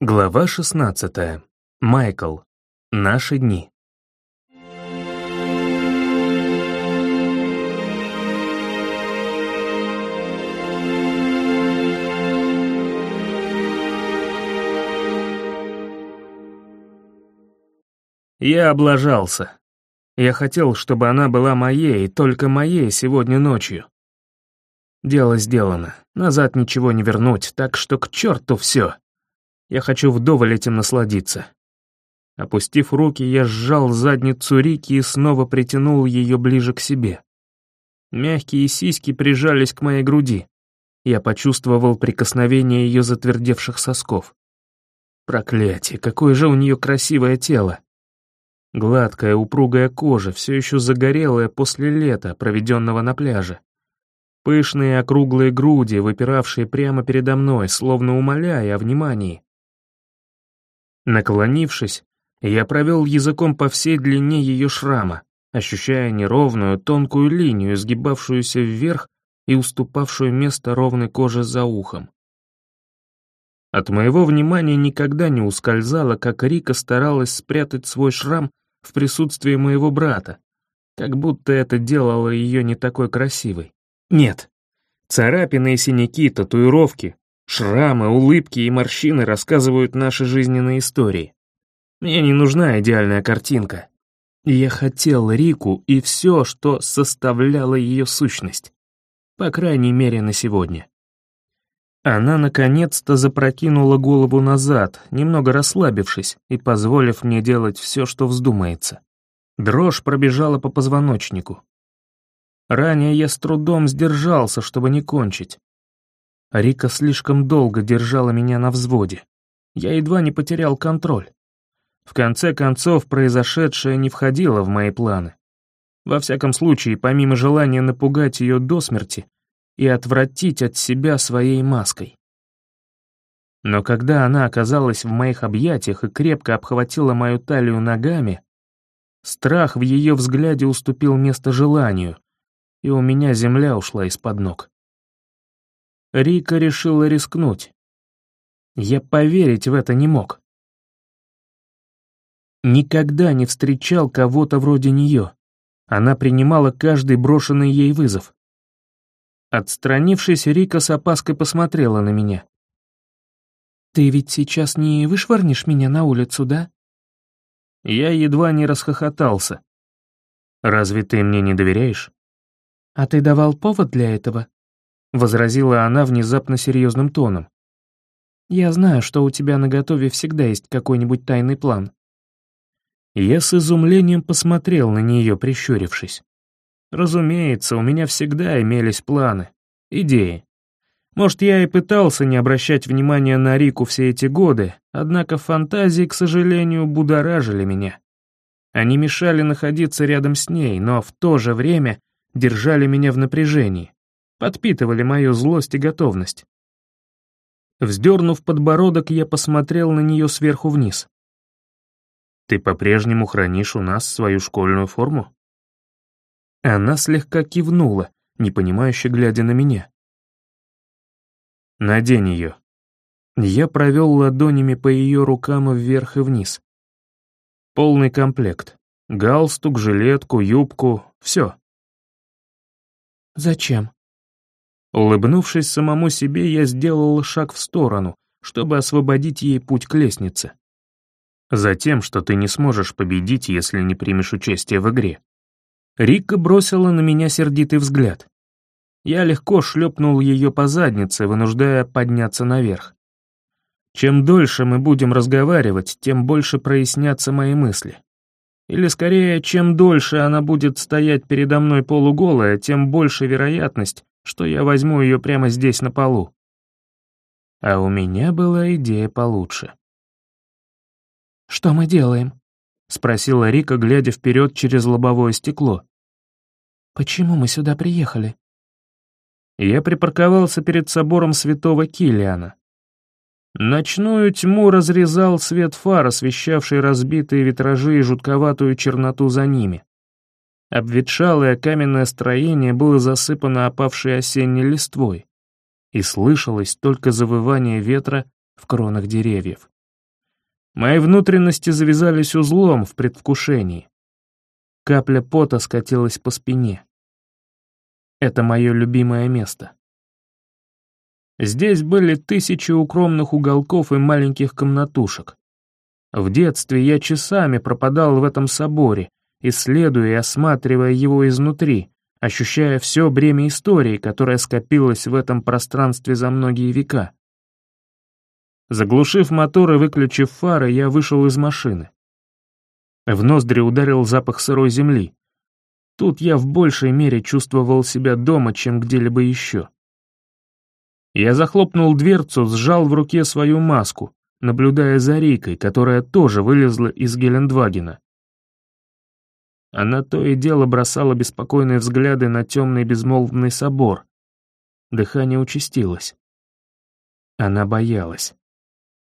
Глава 16. Майкл. Наши дни. Я облажался. Я хотел, чтобы она была моей, только моей сегодня ночью. Дело сделано, назад ничего не вернуть, так что к черту все. Я хочу вдоволь этим насладиться. Опустив руки, я сжал задницу Рики и снова притянул ее ближе к себе. Мягкие сиськи прижались к моей груди. Я почувствовал прикосновение ее затвердевших сосков. Проклятие, какое же у нее красивое тело. Гладкая, упругая кожа, все еще загорелая после лета, проведенного на пляже. Пышные округлые груди, выпиравшие прямо передо мной, словно умоляя о внимании. Наклонившись, я провел языком по всей длине ее шрама, ощущая неровную, тонкую линию, сгибавшуюся вверх и уступавшую место ровной коже за ухом. От моего внимания никогда не ускользало, как Рика старалась спрятать свой шрам в присутствии моего брата, как будто это делало ее не такой красивой. Нет, царапины и синяки, татуировки, Шрамы, улыбки и морщины рассказывают наши жизненные истории. Мне не нужна идеальная картинка. Я хотел Рику и все, что составляло ее сущность. По крайней мере, на сегодня. Она наконец-то запрокинула голову назад, немного расслабившись и позволив мне делать все, что вздумается. Дрожь пробежала по позвоночнику. Ранее я с трудом сдержался, чтобы не кончить. Рика слишком долго держала меня на взводе. Я едва не потерял контроль. В конце концов, произошедшее не входило в мои планы. Во всяком случае, помимо желания напугать ее до смерти и отвратить от себя своей маской. Но когда она оказалась в моих объятиях и крепко обхватила мою талию ногами, страх в ее взгляде уступил место желанию, и у меня земля ушла из-под ног. Рика решила рискнуть. Я поверить в это не мог. Никогда не встречал кого-то вроде нее. Она принимала каждый брошенный ей вызов. Отстранившись, Рика с опаской посмотрела на меня. «Ты ведь сейчас не вышвырнешь меня на улицу, да?» Я едва не расхохотался. «Разве ты мне не доверяешь?» «А ты давал повод для этого?» — возразила она внезапно серьезным тоном. «Я знаю, что у тебя наготове всегда есть какой-нибудь тайный план». Я с изумлением посмотрел на нее, прищурившись. Разумеется, у меня всегда имелись планы, идеи. Может, я и пытался не обращать внимания на Рику все эти годы, однако фантазии, к сожалению, будоражили меня. Они мешали находиться рядом с ней, но в то же время держали меня в напряжении подпитывали мою злость и готовность. Вздернув подбородок, я посмотрел на нее сверху вниз. «Ты по-прежнему хранишь у нас свою школьную форму?» Она слегка кивнула, непонимающе глядя на меня. «Надень ее». Я провел ладонями по ее рукам вверх и вниз. Полный комплект. Галстук, жилетку, юбку, все. «Зачем?» Улыбнувшись самому себе, я сделал шаг в сторону, чтобы освободить ей путь к лестнице. Затем, что ты не сможешь победить, если не примешь участие в игре. Рика бросила на меня сердитый взгляд. Я легко шлепнул ее по заднице, вынуждая подняться наверх. Чем дольше мы будем разговаривать, тем больше прояснятся мои мысли. Или скорее, чем дольше она будет стоять передо мной полуголая, тем больше вероятность, что я возьму ее прямо здесь на полу. А у меня была идея получше. «Что мы делаем?» — спросила Рика, глядя вперед через лобовое стекло. «Почему мы сюда приехали?» Я припарковался перед собором святого Килиана. Ночную тьму разрезал свет фар, освещавший разбитые витражи и жутковатую черноту за ними. Обветшалое каменное строение было засыпано опавшей осенней листвой, и слышалось только завывание ветра в кронах деревьев. Мои внутренности завязались узлом в предвкушении. Капля пота скатилась по спине. Это мое любимое место. Здесь были тысячи укромных уголков и маленьких комнатушек. В детстве я часами пропадал в этом соборе, исследуя и осматривая его изнутри, ощущая все бремя истории, которое скопилось в этом пространстве за многие века. Заглушив мотор и выключив фары, я вышел из машины. В ноздри ударил запах сырой земли. Тут я в большей мере чувствовал себя дома, чем где-либо еще. Я захлопнул дверцу, сжал в руке свою маску, наблюдая за Рикой, которая тоже вылезла из Гелендвагена. Она то и дело бросала беспокойные взгляды на темный безмолвный собор. Дыхание участилось. Она боялась.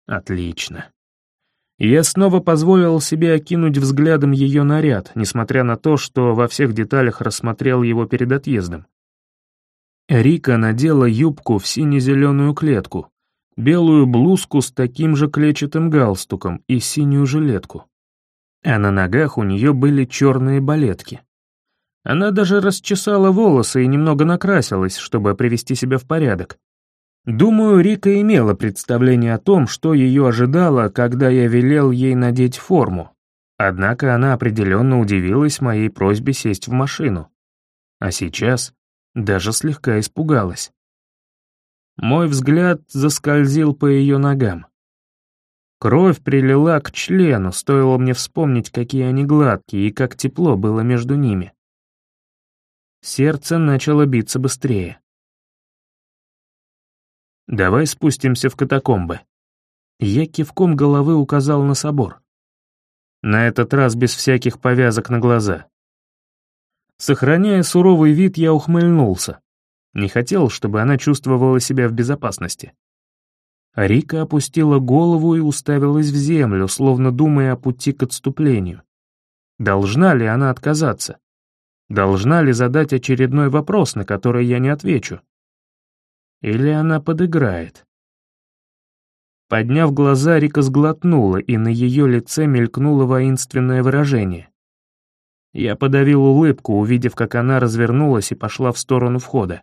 Отлично. Я снова позволил себе окинуть взглядом ее наряд, несмотря на то, что во всех деталях рассмотрел его перед отъездом. Рика надела юбку в сине-зеленую клетку, белую блузку с таким же клетчатым галстуком и синюю жилетку. А на ногах у нее были черные балетки. Она даже расчесала волосы и немного накрасилась, чтобы привести себя в порядок. Думаю, Рика имела представление о том, что ее ожидало, когда я велел ей надеть форму. Однако она определенно удивилась моей просьбе сесть в машину. А сейчас даже слегка испугалась. Мой взгляд заскользил по ее ногам. Кровь прилила к члену, стоило мне вспомнить, какие они гладкие и как тепло было между ними. Сердце начало биться быстрее. «Давай спустимся в катакомбы». Я кивком головы указал на собор. На этот раз без всяких повязок на глаза. Сохраняя суровый вид, я ухмыльнулся. Не хотел, чтобы она чувствовала себя в безопасности. Рика опустила голову и уставилась в землю, словно думая о пути к отступлению. Должна ли она отказаться? Должна ли задать очередной вопрос, на который я не отвечу? Или она подыграет? Подняв глаза, Рика сглотнула, и на ее лице мелькнуло воинственное выражение. Я подавил улыбку, увидев, как она развернулась и пошла в сторону входа.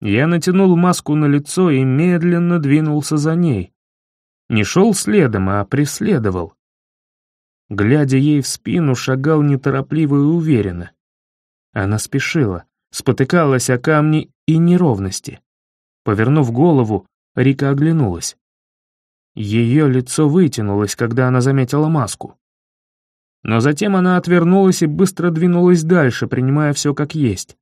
Я натянул маску на лицо и медленно двинулся за ней. Не шел следом, а преследовал. Глядя ей в спину, шагал неторопливо и уверенно. Она спешила, спотыкалась о камни и неровности. Повернув голову, Рика оглянулась. Ее лицо вытянулось, когда она заметила маску. Но затем она отвернулась и быстро двинулась дальше, принимая все как есть.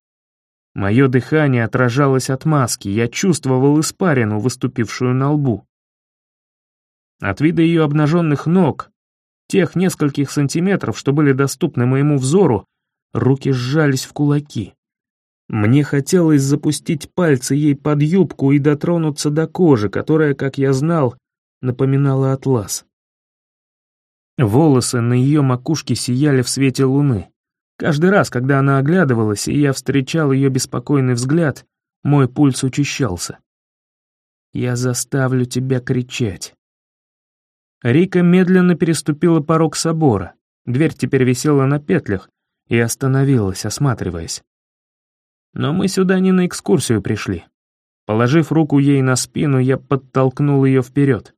Мое дыхание отражалось от маски, я чувствовал испарину, выступившую на лбу. От вида ее обнаженных ног, тех нескольких сантиметров, что были доступны моему взору, руки сжались в кулаки. Мне хотелось запустить пальцы ей под юбку и дотронуться до кожи, которая, как я знал, напоминала атлас. Волосы на ее макушке сияли в свете луны. Каждый раз, когда она оглядывалась, и я встречал ее беспокойный взгляд, мой пульс учащался. «Я заставлю тебя кричать». Рика медленно переступила порог собора. Дверь теперь висела на петлях и остановилась, осматриваясь. Но мы сюда не на экскурсию пришли. Положив руку ей на спину, я подтолкнул ее вперед.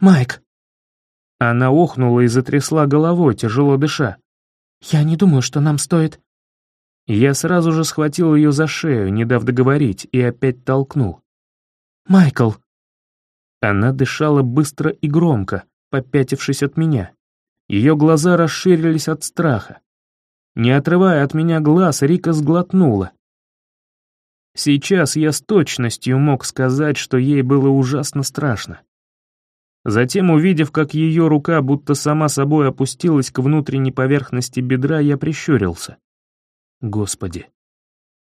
«Майк!» Она охнула и затрясла головой, тяжело дыша. «Я не думаю, что нам стоит...» Я сразу же схватил ее за шею, не дав договорить, и опять толкнул. «Майкл!» Она дышала быстро и громко, попятившись от меня. Ее глаза расширились от страха. Не отрывая от меня глаз, Рика сглотнула. Сейчас я с точностью мог сказать, что ей было ужасно страшно. Затем, увидев, как ее рука будто сама собой опустилась к внутренней поверхности бедра, я прищурился. Господи.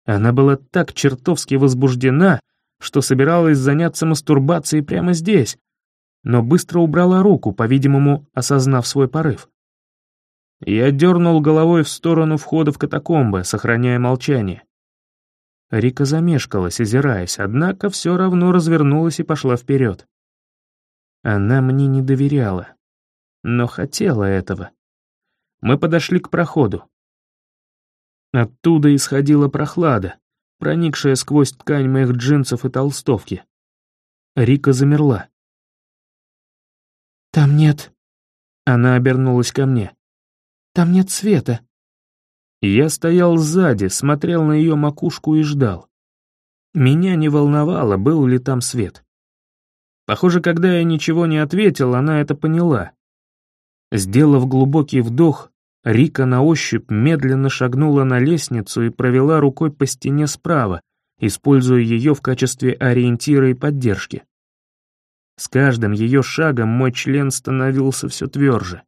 Она была так чертовски возбуждена, что собиралась заняться мастурбацией прямо здесь, но быстро убрала руку, по-видимому, осознав свой порыв. Я дернул головой в сторону входа в катакомбы, сохраняя молчание. Рика замешкалась, озираясь, однако все равно развернулась и пошла вперед. Она мне не доверяла, но хотела этого. Мы подошли к проходу. Оттуда исходила прохлада, проникшая сквозь ткань моих джинсов и толстовки. Рика замерла. «Там нет...» Она обернулась ко мне. «Там нет света». Я стоял сзади, смотрел на ее макушку и ждал. Меня не волновало, был ли там свет. Похоже, когда я ничего не ответил, она это поняла. Сделав глубокий вдох, Рика на ощупь медленно шагнула на лестницу и провела рукой по стене справа, используя ее в качестве ориентира и поддержки. С каждым ее шагом мой член становился все тверже.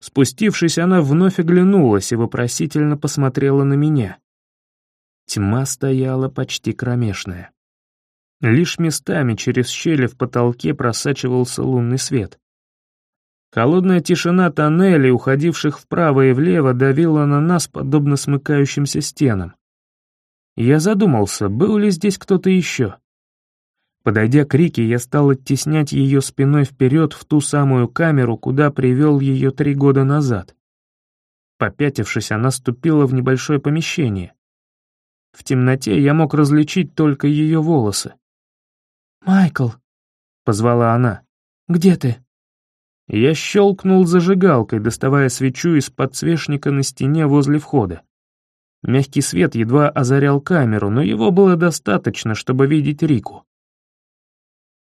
Спустившись, она вновь оглянулась и вопросительно посмотрела на меня. Тьма стояла почти кромешная. Лишь местами через щели в потолке просачивался лунный свет. Холодная тишина тоннелей, уходивших вправо и влево, давила на нас, подобно смыкающимся стенам. Я задумался, был ли здесь кто-то еще. Подойдя к Рике, я стал оттеснять ее спиной вперед в ту самую камеру, куда привел ее три года назад. Попятившись, она ступила в небольшое помещение. В темноте я мог различить только ее волосы. «Майкл», — позвала она, — «где ты?» Я щелкнул зажигалкой, доставая свечу из подсвечника на стене возле входа. Мягкий свет едва озарял камеру, но его было достаточно, чтобы видеть Рику.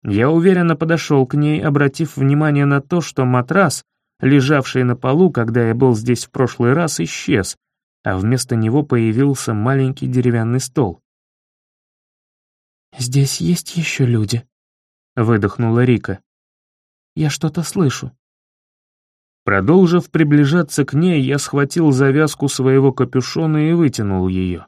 Я уверенно подошел к ней, обратив внимание на то, что матрас, лежавший на полу, когда я был здесь в прошлый раз, исчез, а вместо него появился маленький деревянный стол. «Здесь есть еще люди?» — выдохнула Рика. «Я что-то слышу». Продолжив приближаться к ней, я схватил завязку своего капюшона и вытянул ее.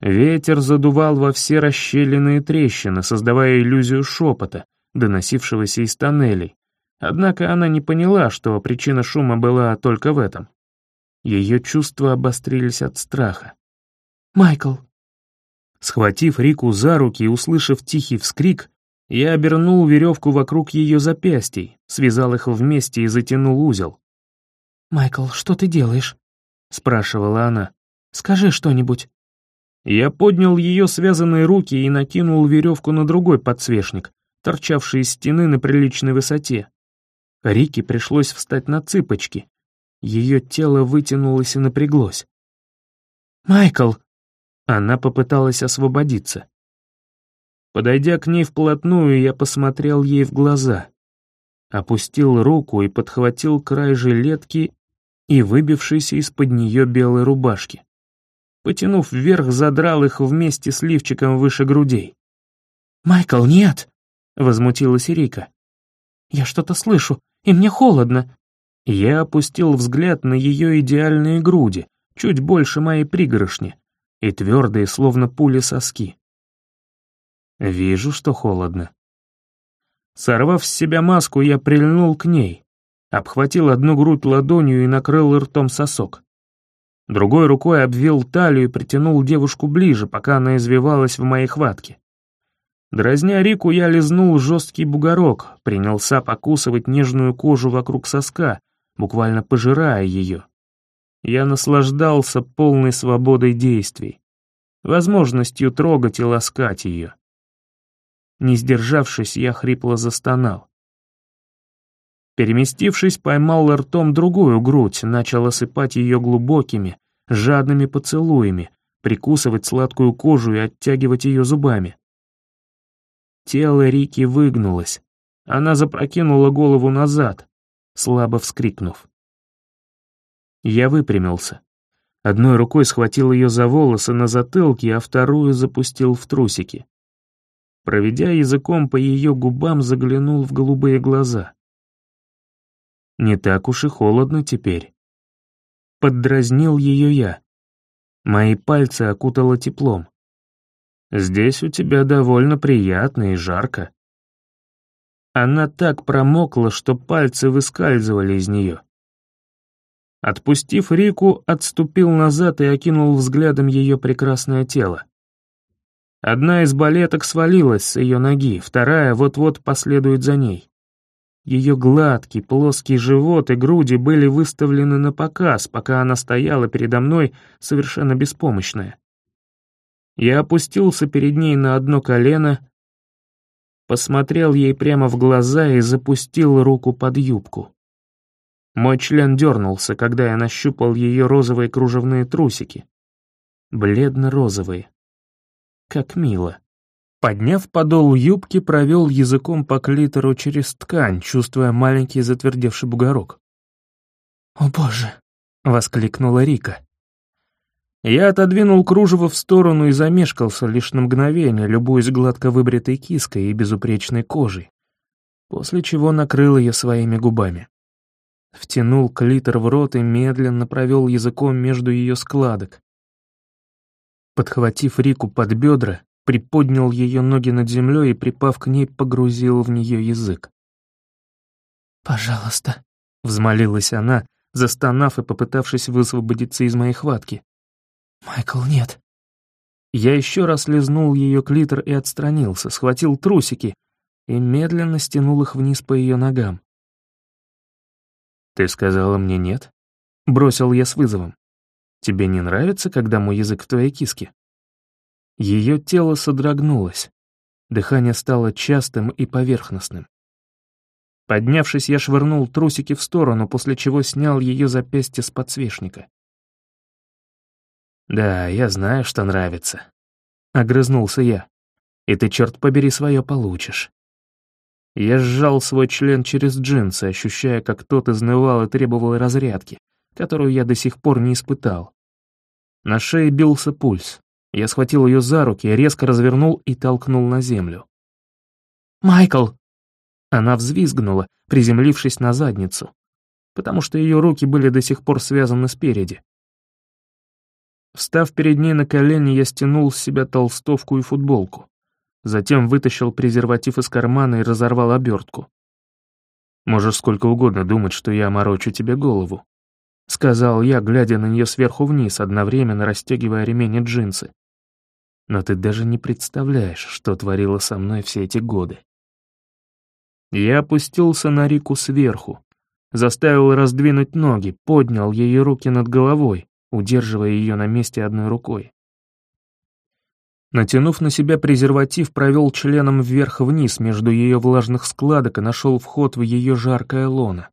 Ветер задувал во все расщелины трещины, создавая иллюзию шепота, доносившегося из тоннелей. Однако она не поняла, что причина шума была только в этом. Ее чувства обострились от страха. «Майкл!» Схватив Рику за руки и услышав тихий вскрик, я обернул веревку вокруг ее запястий, связал их вместе и затянул узел. «Майкл, что ты делаешь?» — спрашивала она. «Скажи что-нибудь». Я поднял ее связанные руки и накинул веревку на другой подсвечник, торчавший из стены на приличной высоте. Рике пришлось встать на цыпочки. Ее тело вытянулось и напряглось. «Майкл!» Она попыталась освободиться. Подойдя к ней вплотную, я посмотрел ей в глаза. Опустил руку и подхватил край жилетки и выбившийся из-под нее белой рубашки потянув вверх, задрал их вместе с лифчиком выше грудей. «Майкл, нет!» — возмутилась Рика. «Я что-то слышу, и мне холодно». Я опустил взгляд на ее идеальные груди, чуть больше моей пригоршни, и твердые, словно пули соски. Вижу, что холодно. Сорвав с себя маску, я прильнул к ней, обхватил одну грудь ладонью и накрыл ртом сосок. Другой рукой обвил талию и притянул девушку ближе, пока она извивалась в моей хватке. Дразня Рику, я лизнул жесткий бугорок, принялся покусывать нежную кожу вокруг соска, буквально пожирая ее. Я наслаждался полной свободой действий, возможностью трогать и ласкать ее. Не сдержавшись, я хрипло застонал. Переместившись, поймал ртом другую грудь, начал осыпать ее глубокими, жадными поцелуями, прикусывать сладкую кожу и оттягивать ее зубами. Тело Рики выгнулось. Она запрокинула голову назад, слабо вскрикнув. Я выпрямился. Одной рукой схватил ее за волосы на затылке, а вторую запустил в трусики. Проведя языком по ее губам, заглянул в голубые глаза. Не так уж и холодно теперь. Поддразнил ее я. Мои пальцы окутало теплом. Здесь у тебя довольно приятно и жарко. Она так промокла, что пальцы выскальзывали из нее. Отпустив Рику, отступил назад и окинул взглядом ее прекрасное тело. Одна из балеток свалилась с ее ноги, вторая вот-вот последует за ней. Ее гладкий, плоский живот и груди были выставлены на показ, пока она стояла передо мной совершенно беспомощная. Я опустился перед ней на одно колено, посмотрел ей прямо в глаза и запустил руку под юбку. Мой член дернулся, когда я нащупал ее розовые кружевные трусики. Бледно-розовые. Как мило. Подняв подол юбки, провел языком по клитору через ткань, чувствуя маленький затвердевший бугорок. «О боже!» — воскликнула Рика. Я отодвинул кружево в сторону и замешкался лишь на мгновение, любуясь гладко выбритой киской и безупречной кожей, после чего накрыл ее своими губами. Втянул клитор в рот и медленно провел языком между ее складок. Подхватив Рику под бедра, приподнял ее ноги над землей и, припав к ней, погрузил в нее язык. «Пожалуйста», — взмолилась она, застонав и попытавшись высвободиться из моей хватки. «Майкл, нет». Я еще раз лизнул ее клитор и отстранился, схватил трусики и медленно стянул их вниз по ее ногам. «Ты сказала мне нет?» — бросил я с вызовом. «Тебе не нравится, когда мой язык в твоей киске?» Ее тело содрогнулось. Дыхание стало частым и поверхностным. Поднявшись, я швырнул трусики в сторону, после чего снял ее запястье с подсвечника. «Да, я знаю, что нравится», — огрызнулся я. «И ты, черт побери, свое получишь». Я сжал свой член через джинсы, ощущая, как тот изнывал и требовал разрядки, которую я до сих пор не испытал. На шее бился пульс. Я схватил ее за руки, резко развернул и толкнул на землю. «Майкл!» Она взвизгнула, приземлившись на задницу, потому что ее руки были до сих пор связаны спереди. Встав перед ней на колени, я стянул с себя толстовку и футболку. Затем вытащил презерватив из кармана и разорвал обертку. «Можешь сколько угодно думать, что я морочу тебе голову», — сказал я, глядя на нее сверху вниз, одновременно расстегивая ремень и джинсы. «Но ты даже не представляешь, что творила со мной все эти годы». Я опустился на Рику сверху, заставил раздвинуть ноги, поднял ее руки над головой, удерживая ее на месте одной рукой. Натянув на себя презерватив, провел членом вверх-вниз между ее влажных складок и нашел вход в ее жаркое лоно.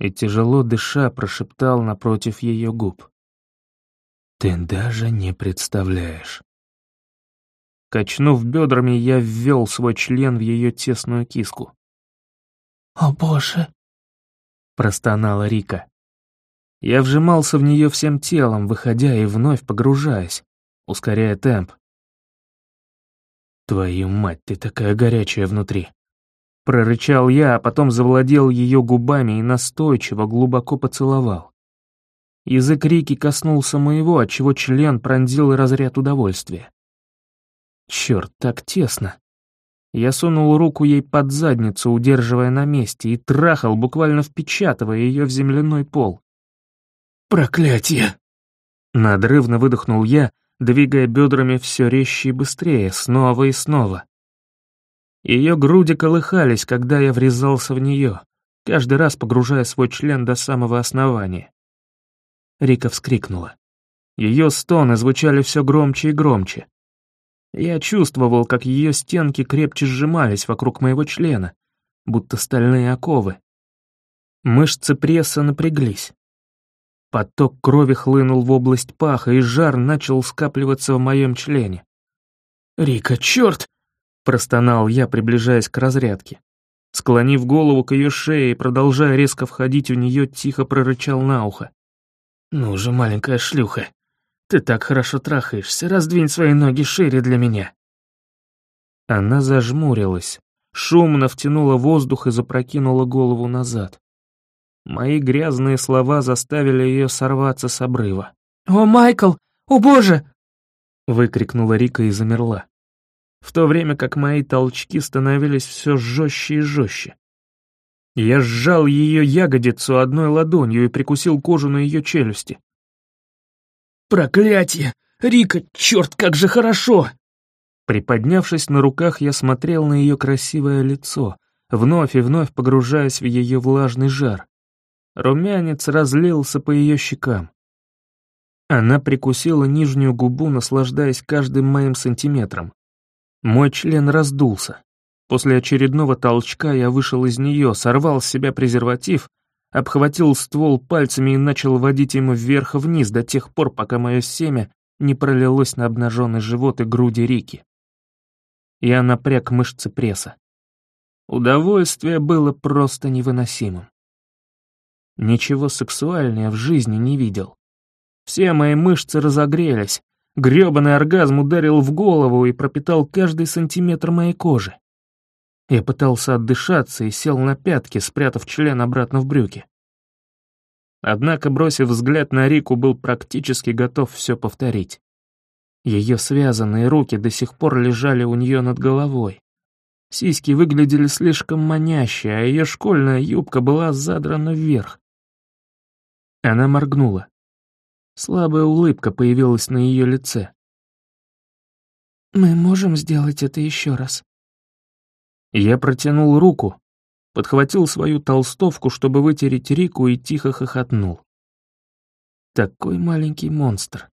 И тяжело дыша прошептал напротив ее губ. «Ты даже не представляешь». Качнув бедрами, я ввел свой член в ее тесную киску. «О боже!» — простонала Рика. Я вжимался в нее всем телом, выходя и вновь погружаясь ускоряя темп. «Твою мать, ты такая горячая внутри!» Прорычал я, а потом завладел ее губами и настойчиво глубоко поцеловал. Язык Рики коснулся моего, отчего член пронзил разряд удовольствия. Черт, так тесно. Я сунул руку ей под задницу, удерживая на месте, и трахал, буквально впечатывая ее в земляной пол. «Проклятие!» Надрывно выдохнул я, двигая бедрами все резче и быстрее, снова и снова. Ее груди колыхались, когда я врезался в нее, каждый раз погружая свой член до самого основания. Рика вскрикнула. Ее стоны звучали все громче и громче. Я чувствовал, как ее стенки крепче сжимались вокруг моего члена, будто стальные оковы. Мышцы пресса напряглись. Поток крови хлынул в область паха, и жар начал скапливаться в моем члене. «Рика, черт!» — простонал я, приближаясь к разрядке. Склонив голову к ее шее и продолжая резко входить в нее, тихо прорычал на ухо. «Ну же, маленькая шлюха, ты так хорошо трахаешься, раздвинь свои ноги шире для меня». Она зажмурилась, шумно втянула воздух и запрокинула голову назад. Мои грязные слова заставили ее сорваться с обрыва. «О, Майкл! О, боже!» выкрикнула Рика и замерла. В то время как мои толчки становились все жестче и жестче. Я сжал ее ягодицу одной ладонью и прикусил кожу на ее челюсти. «Проклятие! Рика, черт, как же хорошо!» Приподнявшись на руках, я смотрел на ее красивое лицо, вновь и вновь погружаясь в ее влажный жар. Румянец разлился по ее щекам. Она прикусила нижнюю губу, наслаждаясь каждым моим сантиметром. Мой член раздулся. После очередного толчка я вышел из нее, сорвал с себя презерватив, обхватил ствол пальцами и начал водить ему вверх-вниз до тех пор, пока мое семя не пролилось на обнаженный живот и груди Рики. Я напряг мышцы пресса. Удовольствие было просто невыносимым. Ничего сексуальнее в жизни не видел. Все мои мышцы разогрелись, грёбаный оргазм ударил в голову и пропитал каждый сантиметр моей кожи. Я пытался отдышаться и сел на пятки, спрятав член обратно в брюки. Однако, бросив взгляд на Рику, был практически готов все повторить. Ее связанные руки до сих пор лежали у нее над головой. Сиськи выглядели слишком маняще, а ее школьная юбка была задрана вверх. Она моргнула. Слабая улыбка появилась на ее лице. «Мы можем сделать это еще раз?» Я протянул руку, подхватил свою толстовку, чтобы вытереть Рику, и тихо хохотнул. Такой маленький монстр.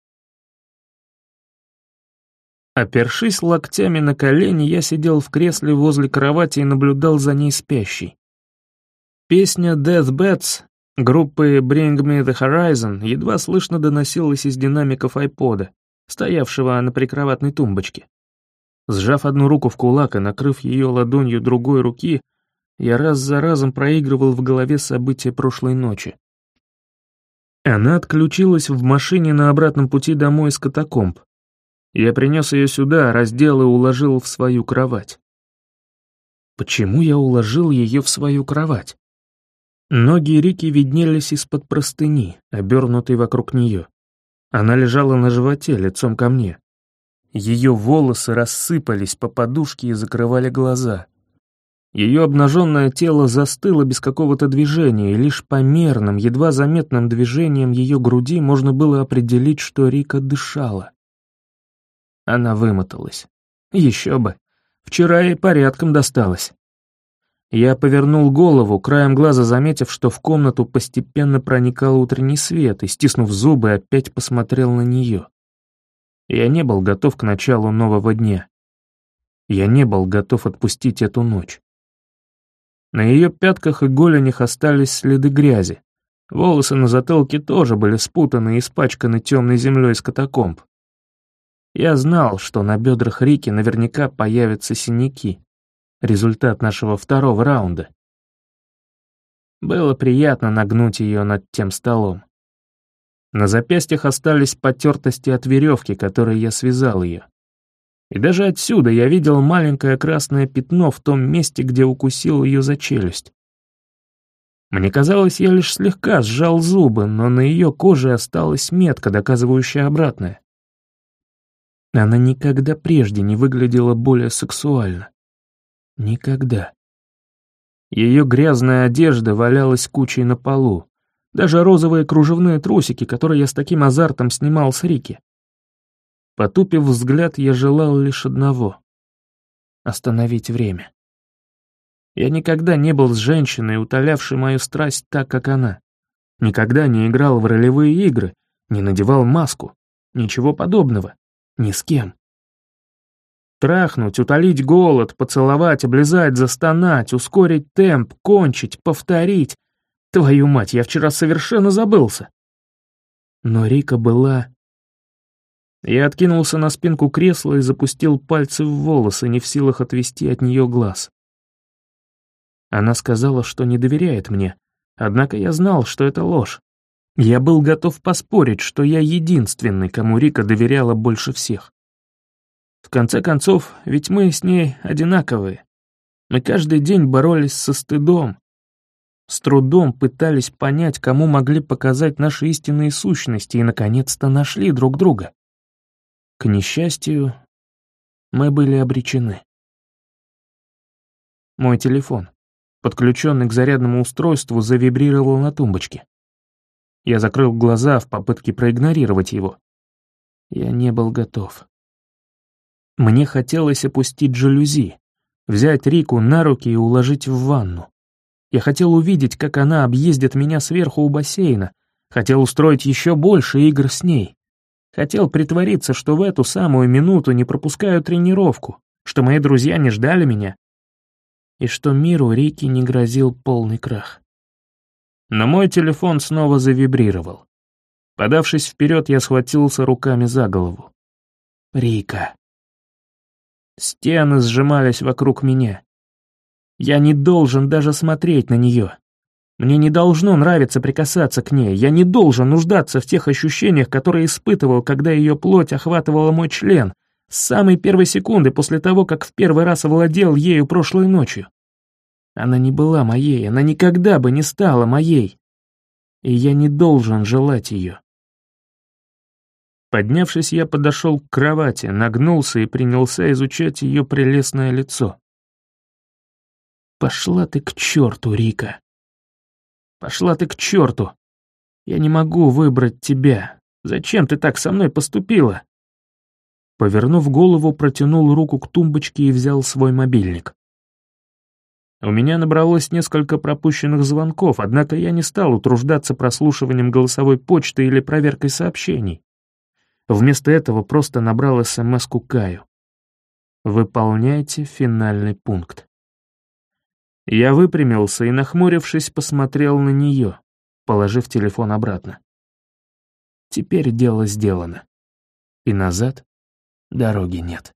Опершись локтями на колени, я сидел в кресле возле кровати и наблюдал за ней спящей. Песня Death Bats группы Bring Me The Horizon едва слышно доносилась из динамиков айпода, стоявшего на прикроватной тумбочке. Сжав одну руку в кулак и накрыв ее ладонью другой руки, я раз за разом проигрывал в голове события прошлой ночи. Она отключилась в машине на обратном пути домой из катакомб. Я принес ее сюда, раздел и уложил в свою кровать. Почему я уложил ее в свою кровать? Ноги Рики виднелись из-под простыни, обернутой вокруг нее. Она лежала на животе, лицом ко мне. Ее волосы рассыпались по подушке и закрывали глаза. Ее обнаженное тело застыло без какого-то движения, и лишь по мерным, едва заметным движением ее груди можно было определить, что Рика дышала. Она вымоталась. Еще бы. Вчера ей порядком досталось. Я повернул голову, краем глаза заметив, что в комнату постепенно проникал утренний свет, и, стиснув зубы, опять посмотрел на нее. Я не был готов к началу нового дня. Я не был готов отпустить эту ночь. На ее пятках и голенях остались следы грязи. Волосы на затылке тоже были спутаны и испачканы темной землей из катакомб. Я знал, что на бедрах Рики наверняка появятся синяки. Результат нашего второго раунда. Было приятно нагнуть ее над тем столом. На запястьях остались потертости от веревки, которой я связал ее. И даже отсюда я видел маленькое красное пятно в том месте, где укусил ее за челюсть. Мне казалось, я лишь слегка сжал зубы, но на ее коже осталась метка, доказывающая обратное. Она никогда прежде не выглядела более сексуально. Никогда. Ее грязная одежда валялась кучей на полу, даже розовые кружевные трусики, которые я с таким азартом снимал с Рики. Потупив взгляд, я желал лишь одного — остановить время. Я никогда не был с женщиной, утолявшей мою страсть так, как она. Никогда не играл в ролевые игры, не надевал маску. Ничего подобного. Ни с кем. Трахнуть, утолить голод, поцеловать, облизать, застонать, ускорить темп, кончить, повторить, Твою мать, я вчера совершенно забылся. Но Рика была... Я откинулся на спинку кресла и запустил пальцы в волосы, не в силах отвести от нее глаз. Она сказала, что не доверяет мне, однако я знал, что это ложь. Я был готов поспорить, что я единственный, кому Рика доверяла больше всех. В конце концов, ведь мы с ней одинаковые. Мы каждый день боролись со стыдом, с трудом пытались понять, кому могли показать наши истинные сущности и, наконец-то, нашли друг друга. К несчастью, мы были обречены. Мой телефон, подключенный к зарядному устройству, завибрировал на тумбочке. Я закрыл глаза в попытке проигнорировать его. Я не был готов. Мне хотелось опустить жалюзи, взять Рику на руки и уложить в ванну. Я хотел увидеть, как она объездит меня сверху у бассейна, хотел устроить еще больше игр с ней. Хотел притвориться, что в эту самую минуту не пропускаю тренировку, что мои друзья не ждали меня, и что миру Рики не грозил полный крах. Но мой телефон снова завибрировал. Подавшись вперед, я схватился руками за голову. Рика. Стены сжимались вокруг меня. Я не должен даже смотреть на нее. Мне не должно нравиться прикасаться к ней. Я не должен нуждаться в тех ощущениях, которые испытывал, когда ее плоть охватывала мой член, с самой первой секунды после того, как в первый раз овладел ею прошлой ночью. Она не была моей, она никогда бы не стала моей. И я не должен желать ее. Поднявшись, я подошел к кровати, нагнулся и принялся изучать ее прелестное лицо. Пошла ты к черту, Рика. Пошла ты к черту. Я не могу выбрать тебя. Зачем ты так со мной поступила? Повернув голову, протянул руку к тумбочке и взял свой мобильник. У меня набралось несколько пропущенных звонков, однако я не стал утруждаться прослушиванием голосовой почты или проверкой сообщений. Вместо этого просто набрал СМС-ку Каю. «Выполняйте финальный пункт». Я выпрямился и, нахмурившись, посмотрел на нее, положив телефон обратно. Теперь дело сделано. И назад дороги нет.